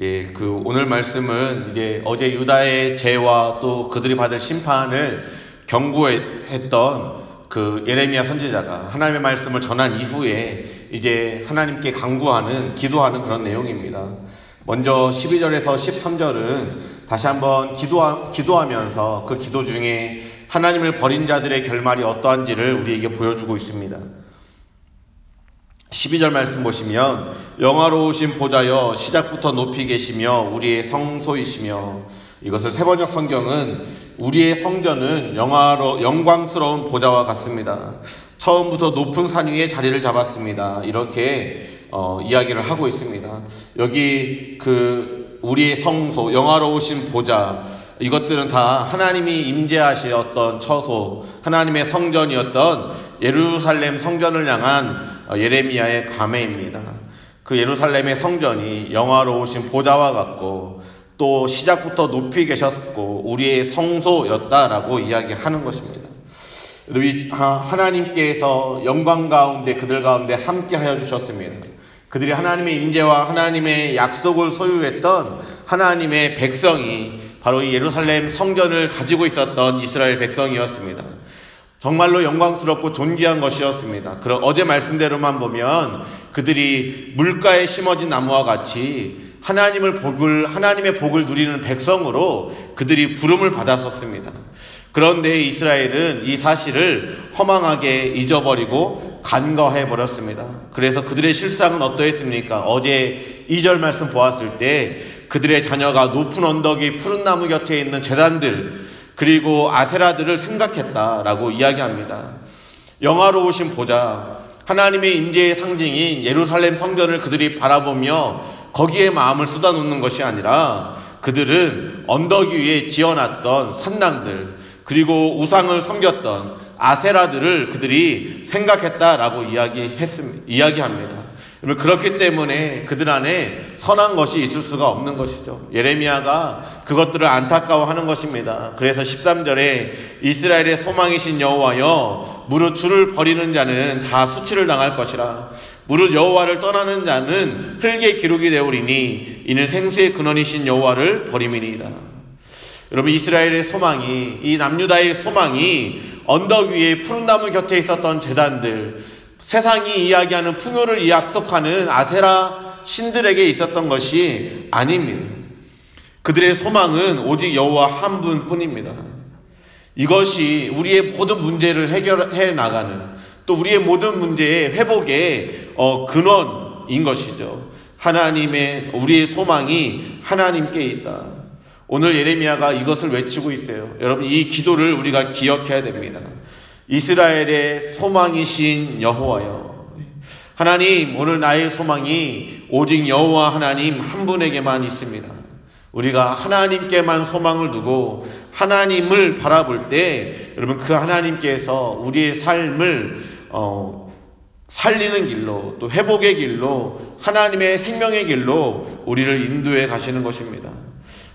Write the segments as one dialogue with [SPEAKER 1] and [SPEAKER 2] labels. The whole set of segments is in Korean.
[SPEAKER 1] 예, 그 오늘 말씀은 이제 어제 유다의 죄와 또 그들이 받을 심판을 경고했던 그 예레미야 선지자가 하나님의 말씀을 전한 이후에 이제 하나님께 강구하는 기도하는 그런 내용입니다. 먼저 12절에서 13절은 다시 한번 기도하, 기도하면서 그 기도 중에 하나님을 버린 자들의 결말이 어떠한지를 우리에게 보여주고 있습니다. 12절 말씀 보시면 영화로우신 보좌여 시작부터 높이 계시며 우리의 성소이시며 이것을 세번역 성경은 우리의 성전은 영화로 영광스러운 보좌와 같습니다. 처음부터 높은 산 위에 자리를 잡았습니다. 이렇게 어, 이야기를 하고 있습니다. 여기 그 우리의 성소 영화로우신 보좌 이것들은 다 하나님이 임재하시었던 처소 하나님의 성전이었던 예루살렘 성전을 향한 어, 예레미야의 감회입니다. 그 예루살렘의 성전이 영화로우신 보좌와 같고 또 시작부터 높이 계셨고 우리의 성소였다라고 이야기하는 것입니다. 하나님께서 영광 가운데 그들 가운데 함께 하여 주셨습니다. 그들이 하나님의 인재와 하나님의 약속을 소유했던 하나님의 백성이 바로 이 예루살렘 성전을 가지고 있었던 이스라엘 백성이었습니다. 정말로 영광스럽고 존귀한 것이었습니다. 그럼 어제 말씀대로만 보면 그들이 물가에 심어진 나무와 같이 하나님을 복을 하나님의 복을 누리는 백성으로 그들이 부름을 받았었습니다. 그런데 이스라엘은 이 사실을 허망하게 잊어버리고 간과해 버렸습니다. 그래서 그들의 실상은 어떠했습니까? 어제 2절 말씀 보았을 때 그들의 자녀가 높은 언덕이 푸른 나무 곁에 있는 재단들 그리고 아세라들을 생각했다라고 이야기합니다. 영화로우신 보자 하나님의 임재의 상징인 예루살렘 성전을 그들이 바라보며 거기에 마음을 쏟아놓는 것이 아니라 그들은 언덕 위에 지어놨던 산당들 그리고 우상을 섬겼던 아세라들을 그들이 생각했다라고 이야기했습니다. 이야기합니다. 그렇기 때문에 그들 안에 선한 것이 있을 수가 없는 것이죠. 예레미야가 그것들을 안타까워하는 것입니다. 그래서 13절에 이스라엘의 소망이신 여호와여 무릇 주를 버리는 자는 다 수치를 당할 것이라 무릇 여호와를 떠나는 자는 흙의 기록이 되오리니 이는 생수의 근원이신 여호와를 버림이니이다. 여러분 이스라엘의 소망이 이 남유다의 소망이 언덕 위에 푸른 나무 곁에 있었던 재단들 세상이 이야기하는 풍요를 약속하는 아세라 신들에게 있었던 것이 아닙니다. 그들의 소망은 오직 여호와 한 분뿐입니다. 이것이 우리의 모든 문제를 해결해 나가는 또 우리의 모든 문제의 회복의 어, 근원인 것이죠. 하나님의 우리의 소망이 하나님께 있다. 오늘 예레미야가 이것을 외치고 있어요. 여러분 이 기도를 우리가 기억해야 됩니다. 이스라엘의 소망이신 여호와여. 하나님, 오늘 나의 소망이 오직 여호와 하나님 한 분에게만 있습니다. 우리가 하나님께만 소망을 두고 하나님을 바라볼 때 여러분 그 하나님께서 우리의 삶을 어, 살리는 길로 또 회복의 길로 하나님의 생명의 길로 우리를 인도해 가시는 것입니다.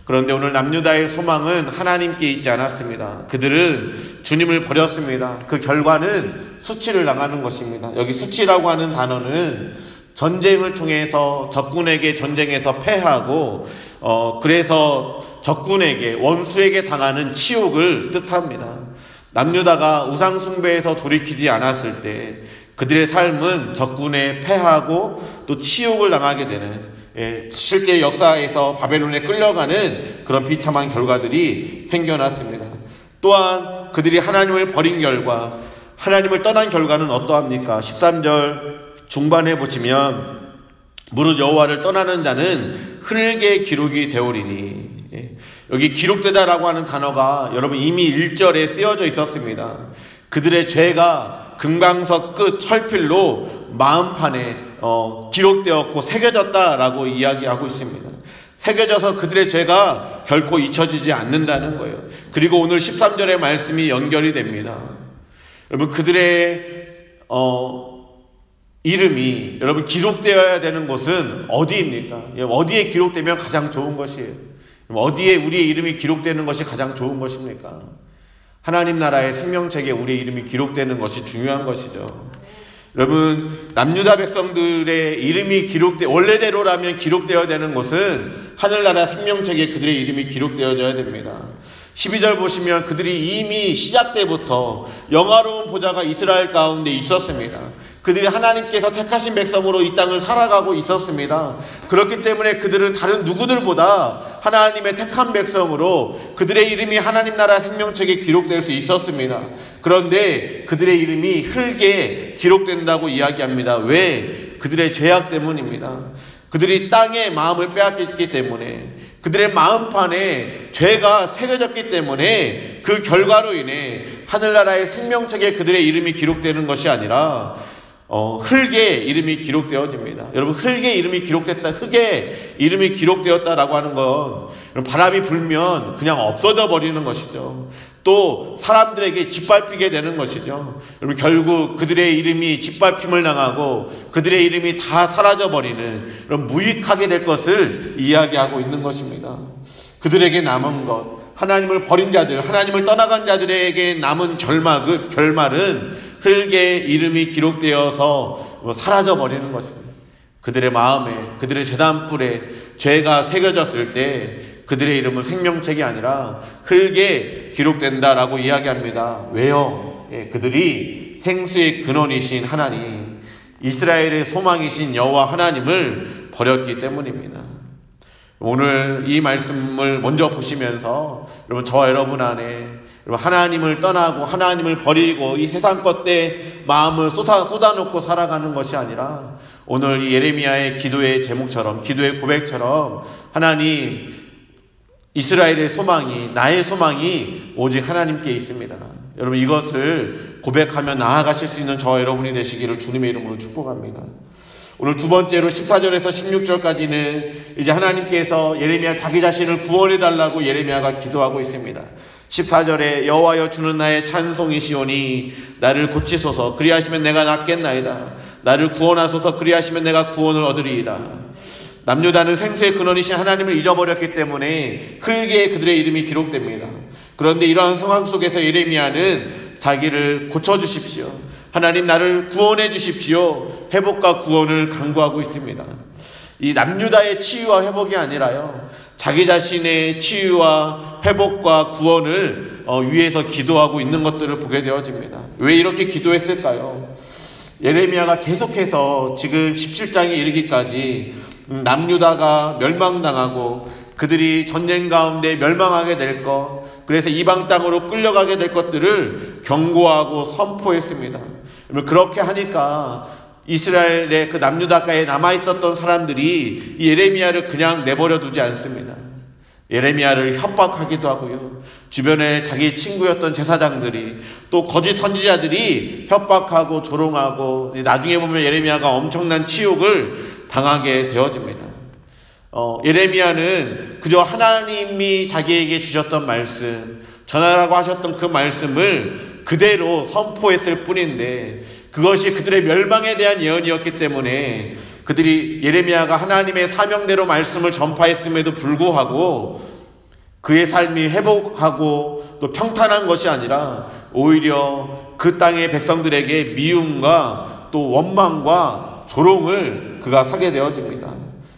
[SPEAKER 1] 그런데 오늘 남유다의 소망은 하나님께 있지 않았습니다. 그들은 주님을 버렸습니다. 그 결과는 수치를 당하는 것입니다. 여기 수치라고 하는 단어는 전쟁을 통해서 적군에게 전쟁에서 패하고 어 그래서 적군에게 원수에게 당하는 치욕을 뜻합니다. 남유다가 우상 숭배에서 돌이키지 않았을 때 그들의 삶은 적군에 패하고 또 치욕을 당하게 되는 예, 실제 역사에서 바벨론에 끌려가는 그런 비참한 결과들이 생겨났습니다. 또한 그들이 하나님을 버린 결과, 하나님을 떠난 결과는 어떠합니까? 13절 중반에 보시면 무릇 여호와를 떠나는 자는 흙의 기록이 되오리니 예, 여기 기록되다라고 하는 단어가 여러분 이미 1절에 쓰여져 있었습니다. 그들의 죄가 금강석 끝 철필로 마음판에 어, 기록되었고 새겨졌다라고 이야기하고 있습니다. 새겨져서 그들의 죄가 결코 잊혀지지 않는다는 거예요. 그리고 오늘 13절의 말씀이 연결이 됩니다. 여러분 그들의 어, 이름이 여러분 기록되어야 되는 곳은 어디입니까? 예, 어디에 기록되면 가장 좋은 것이에요? 어디에 우리의 이름이 기록되는 것이 가장 좋은 것입니까? 하나님 나라의 생명책에 우리의 이름이 기록되는 것이 중요한 것이죠. 여러분 남유다 백성들의 이름이 기록돼 원래대로라면 기록되어야 되는 곳은 하늘나라 생명책에 그들의 이름이 기록되어져야 됩니다. 12절 보시면 그들이 이미 시작 때부터 영화로운 보좌가 이스라엘 가운데 있었습니다. 그들이 하나님께서 택하신 백성으로 이 땅을 살아가고 있었습니다. 그렇기 때문에 그들은 다른 누구들보다 하나님의 택한 백성으로 그들의 이름이 하나님 나라 생명책에 기록될 수 있었습니다. 그런데 그들의 이름이 흙에 기록된다고 이야기합니다. 왜? 그들의 죄악 때문입니다. 그들이 땅의 마음을 빼앗겼기 때문에 그들의 마음판에 죄가 새겨졌기 때문에 그 결과로 인해 하늘나라의 생명책에 그들의 이름이 기록되는 것이 아니라 어, 흙에 이름이 기록되어집니다. 여러분 흙에 이름이 기록됐다, 흙에 이름이 기록되었다라고 하는 건 바람이 불면 그냥 없어져 버리는 것이죠. 또 사람들에게 짓밟히게 되는 것이죠. 여러분 결국 그들의 이름이 짓밟힘을 당하고 그들의 이름이 다 사라져 버리는 그런 무익하게 될 것을 이야기하고 있는 것입니다. 그들에게 남은 것, 하나님을 버린 자들, 하나님을 떠나간 자들에게 남은 결말은, 결말은 흙에 이름이 기록되어서 뭐 사라져 버리는 것입니다. 그들의 마음에, 그들의 재단불에 죄가 새겨졌을 때 그들의 이름은 생명책이 아니라 흙에 기록된다라고 이야기합니다. 왜요? 예, 그들이 생수의 근원이신 하나님, 이스라엘의 소망이신 여호와 하나님을 버렸기 때문입니다. 오늘 이 말씀을 먼저 보시면서 여러분 저와 여러분 안에 여러분 하나님을 떠나고 하나님을 버리고 이 세상 것에 마음을 쏟아 쏟아놓고 살아가는 것이 아니라 오늘 이 예레미야의 기도의 제목처럼 기도의 고백처럼 하나님 이스라엘의 소망이, 나의 소망이 오직 하나님께 있습니다. 여러분 이것을 고백하며 나아가실 수 있는 저와 여러분이 되시기를 주님의 이름으로 축복합니다. 오늘 두 번째로 14절에서 16절까지는 이제 하나님께서 예레미야 자기 자신을 구원해 달라고 예레미야가 기도하고 있습니다. 14절에 여호와여 주는 나의 찬송이시오니 나를 고치소서 그리하시면 내가 낫겠나이다. 나를 구원하소서 그리하시면 내가 구원을 얻으리이다. 남유다는 생수의 근원이신 하나님을 잊어버렸기 때문에 흙에 그들의 이름이 기록됩니다. 그런데 이러한 상황 속에서 예레미야는 자기를 고쳐주십시오. 하나님 나를 구원해 주십시오. 회복과 구원을 강구하고 있습니다. 이 남유다의 치유와 회복이 아니라요. 자기 자신의 치유와 회복과 구원을 어, 위해서 기도하고 있는 것들을 보게 되어집니다. 왜 이렇게 기도했을까요? 예레미야가 계속해서 지금 17장에 이르기까지 음, 남유다가 멸망당하고 그들이 전쟁 가운데 멸망하게 될 것, 그래서 이방 땅으로 끌려가게 될 것들을 경고하고 선포했습니다. 그렇게 하니까 이스라엘의 그 남유다가에 남아 있었던 사람들이 예레미야를 그냥 내버려 두지 않습니다. 예레미야를 협박하기도 하고요. 주변에 자기 친구였던 제사장들이 또 거짓 선지자들이 협박하고 조롱하고 나중에 보면 예레미야가 엄청난 치욕을 당하게 되어집니다. 어, 예레미야는 그저 하나님이 자기에게 주셨던 말씀, 전하라고 하셨던 그 말씀을 그대로 선포했을 뿐인데 그것이 그들의 멸망에 대한 예언이었기 때문에 그들이 예레미야가 하나님의 사명대로 말씀을 전파했음에도 불구하고 그의 삶이 회복하고 또 평탄한 것이 아니라 오히려 그 땅의 백성들에게 미움과 또 원망과 조롱을 그가 사게 되어집니다.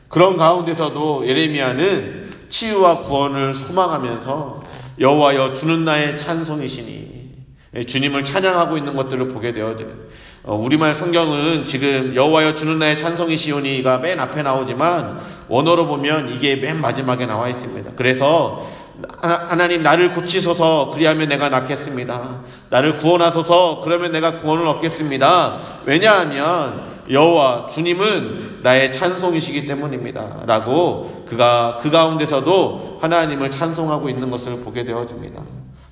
[SPEAKER 1] 그런 가운데서도 예레미야는 치유와 구원을 소망하면서 여호와여 주는 나의 찬송이시니 예, 주님을 찬양하고 있는 것들을 보게 되어져요. 어, 우리말 성경은 지금 여호와여 주는 나의 찬송이시오니가 맨 앞에 나오지만 원어로 보면 이게 맨 마지막에 나와 있습니다. 그래서 하나님 나를 고치소서 그리하면 내가 낫겠습니다. 나를 구원하소서 그러면 내가 구원을 얻겠습니다. 왜냐하면 여호와 주님은 나의 찬송이시기 때문입니다. 라고 그가 그 가운데서도 하나님을 찬송하고 있는 것을 보게 되어집니다.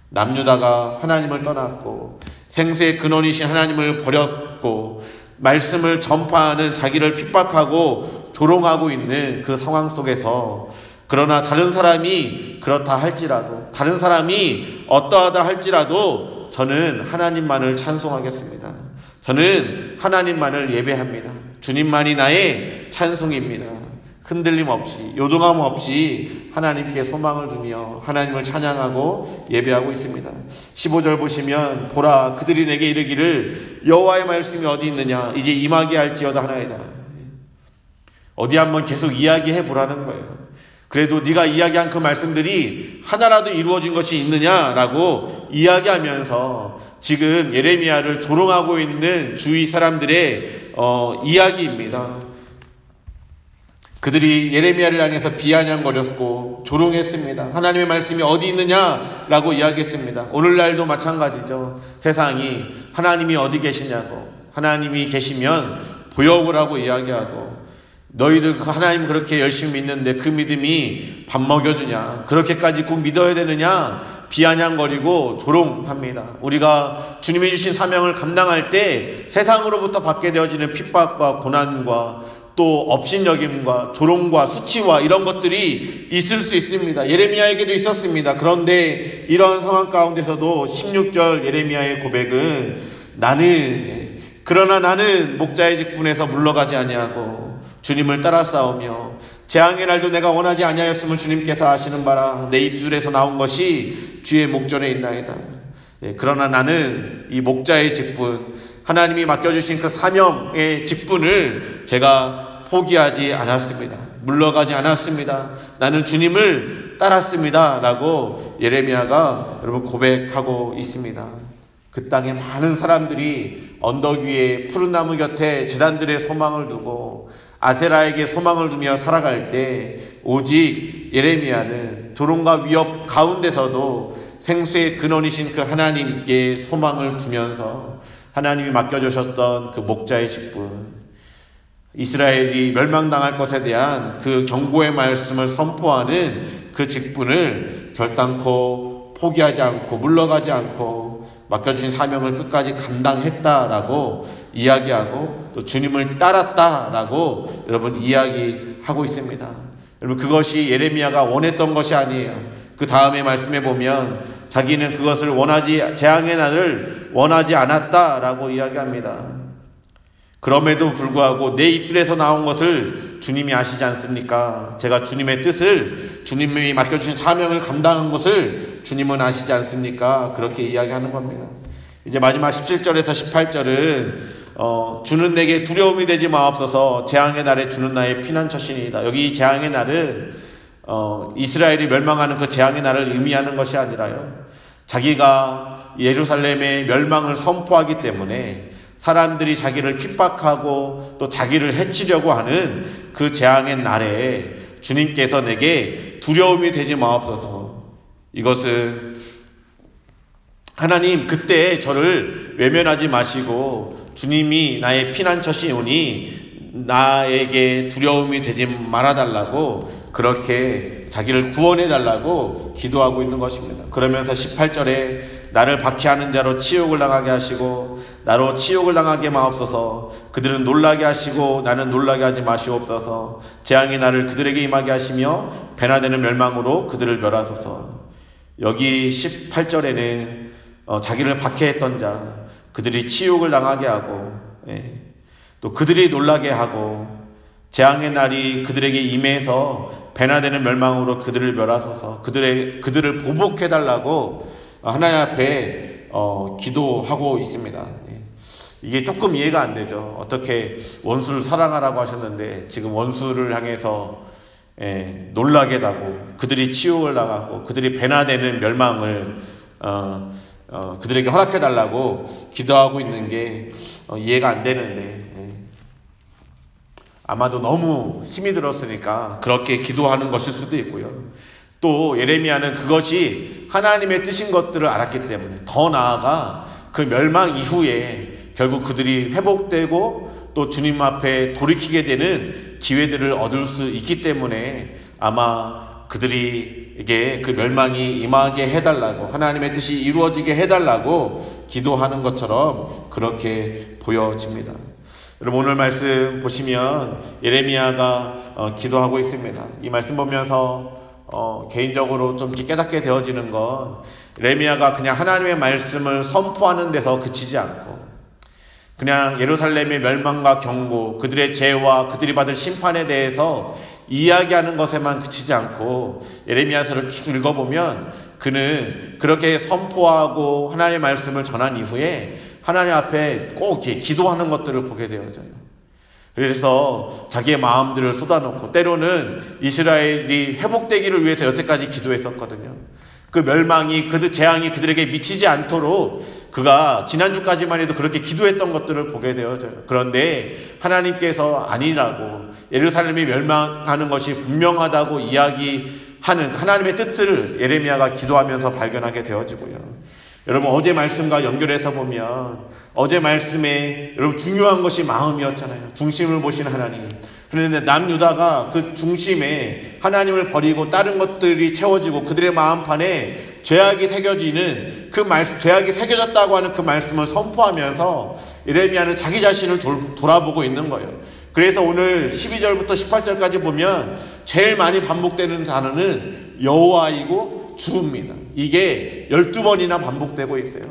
[SPEAKER 1] 남유다가 하나님을 떠났고 생수의 근원이신 하나님을 버렸고 말씀을 전파하는 자기를 핍박하고 조롱하고 있는 그 상황 속에서 그러나 다른 사람이 그렇다 할지라도 다른 사람이 어떠하다 할지라도 저는 하나님만을 찬송하겠습니다. 저는 하나님만을 예배합니다. 주님만이 나의 찬송입니다. 흔들림 없이 요동함 없이 하나님께 소망을 두며 하나님을 찬양하고 예배하고 있습니다. 15절 보시면 보라 그들이 내게 이르기를 여호와의 말씀이 어디 있느냐 이제 임하게 할지어다 하나이다. 어디 한번 계속 이야기해 보라는 거예요. 그래도 네가 이야기한 그 말씀들이 하나라도 이루어진 것이 있느냐라고 이야기하면서 지금 예레미야를 조롱하고 있는 주위 사람들의 어, 이야기입니다. 그들이 예레미야를 향해서 비아냥거렸고 조롱했습니다. 하나님의 말씀이 어디 있느냐라고 이야기했습니다. 오늘날도 마찬가지죠. 세상이 하나님이 어디 계시냐고 하나님이 계시면 보여오라고 이야기하고 너희들 그 하나님 그렇게 열심히 믿는데 그 믿음이 밥 먹여주냐 그렇게까지 꼭 믿어야 되느냐 비아냥거리고 조롱합니다. 우리가 주님이 주신 사명을 감당할 때 세상으로부터 받게 되어지는 핍박과 고난과 또 업신여김과 조롱과 수치와 이런 것들이 있을 수 있습니다. 예레미야에게도 있었습니다. 그런데 이런 상황 가운데서도 16절 예레미야의 고백은 나는 그러나 나는 목자의 직분에서 물러가지 아니하고 주님을 따라 싸우며 재앙의 날도 내가 원하지 아니하였음을 주님께서 아시는 바라 내 입술에서 나온 것이 주의 목전에 있나이다. 예, 그러나 나는 이 목자의 직분 하나님이 맡겨주신 그 사명의 직분을 제가 포기하지 않았습니다. 물러가지 않았습니다. 나는 주님을 따랐습니다. 라고 예레미야가 여러분 고백하고 있습니다. 그 땅에 많은 사람들이 언덕 위에 푸른 나무 곁에 재단들의 소망을 두고 아세라에게 소망을 두며 살아갈 때 오직 예레미야는 조롱과 위협 가운데서도 생수의 근원이신 그 하나님께 소망을 두면서 하나님이 맡겨주셨던 그 목자의 직분 이스라엘이 멸망당할 것에 대한 그 경고의 말씀을 선포하는 그 직분을 결단코 포기하지 않고 물러가지 않고 맡겨주신 사명을 끝까지 감당했다라고 이야기하고 또 주님을 따랐다라고 여러분 이야기하고 있습니다. 여러분 그것이 예레미야가 원했던 것이 아니에요. 그 다음에 말씀해 보면 자기는 그것을 원하지 재앙의 날을 원하지 않았다라고 이야기합니다. 그럼에도 불구하고 내 입술에서 나온 것을 주님이 아시지 않습니까? 제가 주님의 뜻을 주님이 맡겨주신 사명을 감당한 것을 주님은 아시지 않습니까? 그렇게 이야기하는 겁니다. 이제 마지막 17절에서 18절은 어, 주는 내게 두려움이 되지 마옵소서 재앙의 날에 주는 나의 피난처신이다. 여기 재앙의 날은 어, 이스라엘이 멸망하는 그 재앙의 날을 의미하는 것이 아니라요. 자기가 예루살렘의 멸망을 선포하기 때문에 사람들이 자기를 핍박하고 또 자기를 해치려고 하는 그 재앙의 날에 주님께서 내게 두려움이 되지 마옵소서. 이것은 하나님 그때 저를 외면하지 마시고 주님이 나의 피난처시오니 나에게 두려움이 되지 말아달라고 그렇게 자기를 구원해달라고 기도하고 있는 것입니다. 그러면서 18절에 나를 박해하는 자로 치욕을 당하게 하시고 나로 치욕을 당하게 마옵소서. 그들은 놀라게 하시고 나는 놀라게 하지 마시옵소서. 재앙이 나를 그들에게 임하게 하시며 배나되는 멸망으로 그들을 멸하소서. 여기 18절에는 어, 자기를 박해했던 자 그들이 치욕을 당하게 하고 예, 또 그들이 놀라게 하고 재앙의 날이 그들에게 임해서 배나되는 멸망으로 그들을 멸하소서. 그들의 그들을 보복해 달라고 하나님 앞에 어, 기도하고 있습니다. 예. 이게 조금 이해가 안 되죠. 어떻게 원수를 사랑하라고 하셨는데 지금 원수를 향해서 예, 놀라게 하고 그들이 치욕을 당하고 그들이 배나되는 멸망을 어, 어, 그들에게 허락해 달라고 기도하고 있는 게 어, 이해가 안 되는데 예. 아마도 너무 힘이 들었으니까 그렇게 기도하는 것일 수도 있고요. 또 예레미야는 그것이 하나님의 뜻인 것들을 알았기 때문에 더 나아가 그 멸망 이후에 결국 그들이 회복되고 또 주님 앞에 돌이키게 되는 기회들을 얻을 수 있기 때문에 아마 그들이에게 그 멸망이 임하게 해달라고 하나님의 뜻이 이루어지게 해달라고 기도하는 것처럼 그렇게 보여집니다. 여러분 오늘 말씀 보시면 예레미야가 어, 기도하고 있습니다. 이 말씀 보면서 어, 개인적으로 좀 깨닫게 되어지는 건 레미야가 그냥 하나님의 말씀을 선포하는 데서 그치지 않고 그냥 예루살렘의 멸망과 경고, 그들의 죄와 그들이 받을 심판에 대해서 이야기하는 것에만 그치지 않고 예레미야서를 쭉 읽어보면 그는 그렇게 선포하고 하나님의 말씀을 전한 이후에 하나님 앞에 꼭 기도하는 것들을 보게 되어져요. 그래서 자기의 마음들을 쏟아놓고 때로는 이스라엘이 회복되기를 위해서 여태까지 기도했었거든요. 그 멸망이 그 재앙이 그들에게 미치지 않도록 그가 지난주까지만 해도 그렇게 기도했던 것들을 보게 되어져요. 그런데 하나님께서 아니라고 예루살렘이 멸망하는 것이 분명하다고 이야기하는 하나님의 뜻을 예레미야가 기도하면서 발견하게 되어지고요. 여러분 어제 말씀과 연결해서 보면 어제 말씀에 여러분 중요한 것이 마음이었잖아요. 중심을 보신 하나님. 그런데 남유다가 그 중심에 하나님을 버리고 다른 것들이 채워지고 그들의 마음판에 죄악이 새겨지는 그 말씀, 죄악이 새겨졌다고 하는 그 말씀을 선포하면서 이레미야는 자기 자신을 돌, 돌아보고 있는 거예요. 그래서 오늘 12절부터 18절까지 보면 제일 많이 반복되는 단어는 여호와이고 주입니다. 이게 12번이나 반복되고 있어요.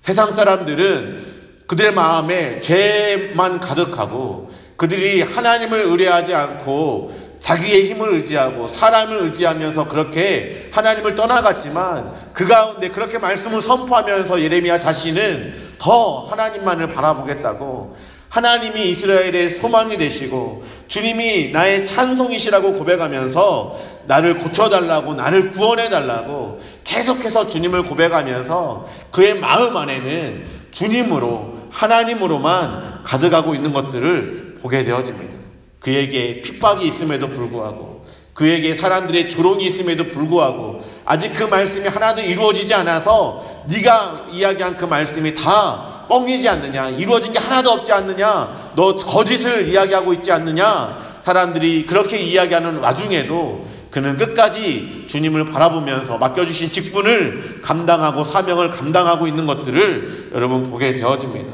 [SPEAKER 1] 세상 사람들은 그들의 마음에 죄만 가득하고 그들이 하나님을 의뢰하지 않고 자기의 힘을 의지하고 사람을 의지하면서 그렇게 하나님을 떠나갔지만 그 가운데 그렇게 말씀을 선포하면서 예레미야 자신은 더 하나님만을 바라보겠다고 하나님이 이스라엘의 소망이 되시고 주님이 나의 찬송이시라고 고백하면서 나를 고쳐달라고, 나를 구원해달라고 계속해서 주님을 고백하면서 그의 마음 안에는 주님으로, 하나님으로만 가득하고 있는 것들을 보게 되어집니다. 그에게 핍박이 있음에도 불구하고, 그에게 사람들의 조롱이 있음에도 불구하고, 아직 그 말씀이 하나도 이루어지지 않아서 네가 이야기한 그 말씀이 다 뻥이지 않느냐, 이루어진 게 하나도 없지 않느냐, 너 거짓을 이야기하고 있지 않느냐, 사람들이 그렇게 이야기하는 와중에도 그는 끝까지 주님을 바라보면서 맡겨주신 직분을 감당하고 사명을 감당하고 있는 것들을 여러분 보게 되어집니다.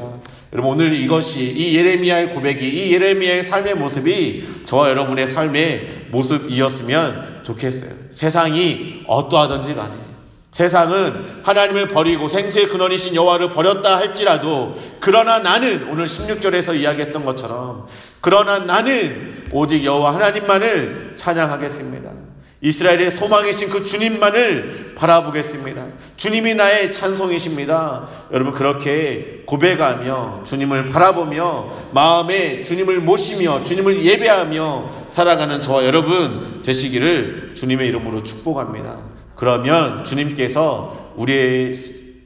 [SPEAKER 1] 여러분 오늘 이것이 이 예레미야의 고백이 이 예레미야의 삶의 모습이 저와 여러분의 삶의 모습이었으면 좋겠어요. 세상이 어떠하든지 간에 세상은 하나님을 버리고 생수의 근원이신 여호와를 버렸다 할지라도 그러나 나는 오늘 16절에서 이야기했던 것처럼 그러나 나는 오직 여호와 하나님만을 찬양하겠습니다. 이스라엘의 소망이신 그 주님만을 바라보겠습니다. 주님이 나의 찬송이십니다. 여러분 그렇게 고백하며 주님을 바라보며 마음에 주님을 모시며 주님을 예배하며 살아가는 저와 여러분 되시기를 주님의 이름으로 축복합니다. 그러면 주님께서 우리의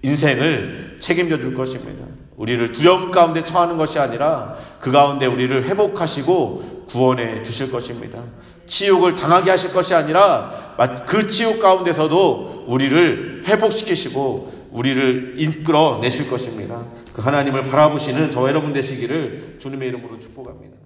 [SPEAKER 1] 인생을 책임져 줄 것입니다. 우리를 두려움 가운데 처하는 것이 아니라 그 가운데 우리를 회복하시고 구원해 주실 것입니다. 치욕을 당하게 하실 것이 아니라 그 치욕 가운데서도 우리를 회복시키시고 우리를 이끌어 내실 것입니다. 그 하나님을 바라보시는 저 여러분 되시기를 주님의 이름으로 축복합니다.